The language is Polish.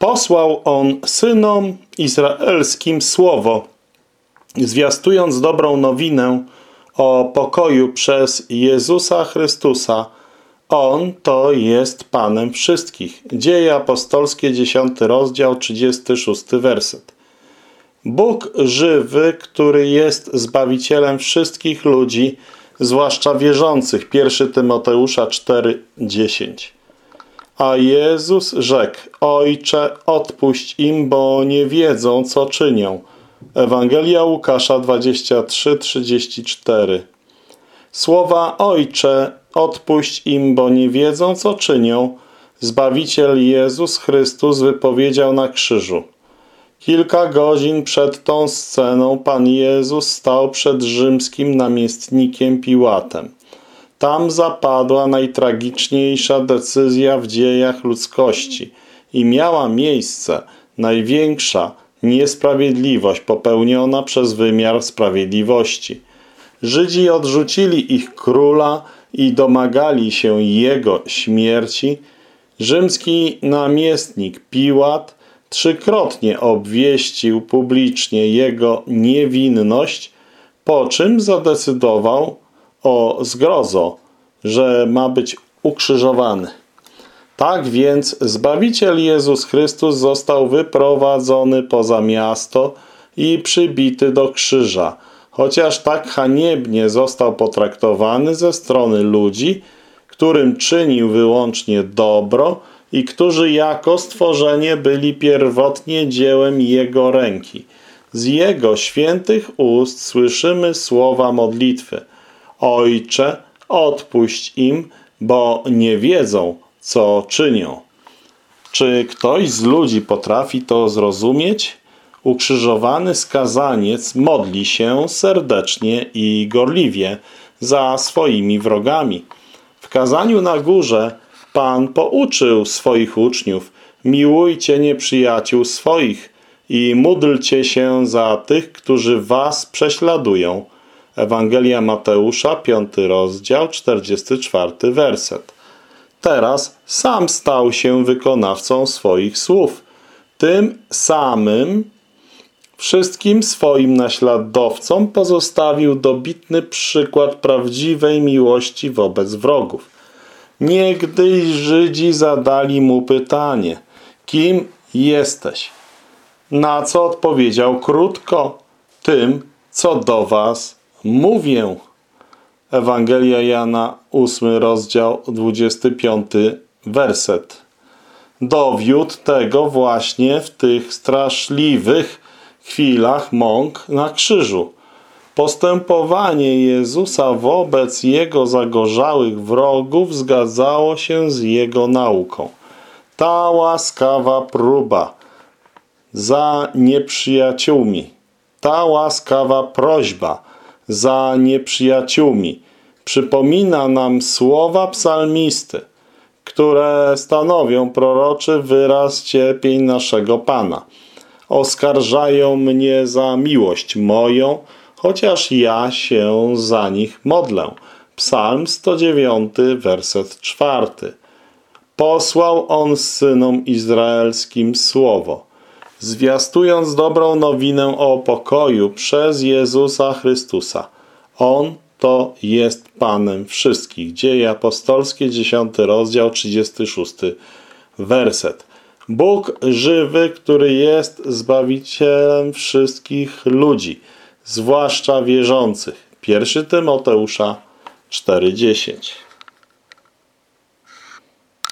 Posłał on synom izraelskim słowo, zwiastując dobrą nowinę o pokoju przez Jezusa Chrystusa. On to jest Panem wszystkich. Dzieje apostolskie, 10 rozdział, 36 werset. Bóg żywy, który jest Zbawicielem wszystkich ludzi, zwłaszcza wierzących. 1 Tymoteusza 4:10. A Jezus rzekł: Ojcze, odpuść im, bo nie wiedzą, co czynią. Ewangelia Łukasza 23:34. Słowa Ojcze, odpuść im, bo nie wiedzą, co czynią. Zbawiciel Jezus Chrystus wypowiedział na krzyżu. Kilka godzin przed tą sceną Pan Jezus stał przed rzymskim namiestnikiem Piłatem. Tam zapadła najtragiczniejsza decyzja w dziejach ludzkości i miała miejsce największa niesprawiedliwość popełniona przez wymiar sprawiedliwości. Żydzi odrzucili ich króla i domagali się jego śmierci. Rzymski namiestnik Piłat trzykrotnie obwieścił publicznie jego niewinność, po czym zadecydował o zgrozo, że ma być ukrzyżowany. Tak więc Zbawiciel Jezus Chrystus został wyprowadzony poza miasto i przybity do krzyża, chociaż tak haniebnie został potraktowany ze strony ludzi, którym czynił wyłącznie dobro i którzy jako stworzenie byli pierwotnie dziełem Jego ręki. Z Jego świętych ust słyszymy słowa modlitwy. Ojcze, odpuść im, bo nie wiedzą, co czynią. Czy ktoś z ludzi potrafi to zrozumieć? Ukrzyżowany skazaniec modli się serdecznie i gorliwie za swoimi wrogami. W kazaniu na górze Pan pouczył swoich uczniów, miłujcie nieprzyjaciół swoich i módlcie się za tych, którzy was prześladują. Ewangelia Mateusza, 5 rozdział, 44 werset. Teraz sam stał się wykonawcą swoich słów. Tym samym wszystkim swoim naśladowcom pozostawił dobitny przykład prawdziwej miłości wobec wrogów. Niegdyś Żydzi zadali mu pytanie, kim jesteś? Na co odpowiedział krótko, tym, co do was mówię. Ewangelia Jana, 8 rozdział, 25 werset. Dowiódł tego właśnie w tych straszliwych chwilach mąk na krzyżu. Postępowanie Jezusa wobec Jego zagorzałych wrogów zgadzało się z Jego nauką. Ta łaskawa próba za nieprzyjaciółmi, ta łaskawa prośba za nieprzyjaciółmi przypomina nam słowa psalmisty, które stanowią proroczy wyraz cierpień naszego Pana. Oskarżają mnie za miłość moją, chociaż ja się za nich modlę. Psalm 109, werset 4. Posłał on synom izraelskim słowo, zwiastując dobrą nowinę o pokoju przez Jezusa Chrystusa. On to jest Panem wszystkich. Dzieje apostolskie, 10 rozdział, 36 werset. Bóg żywy, który jest Zbawicielem wszystkich ludzi, zwłaszcza wierzących. 1 Tymoteusza 4,10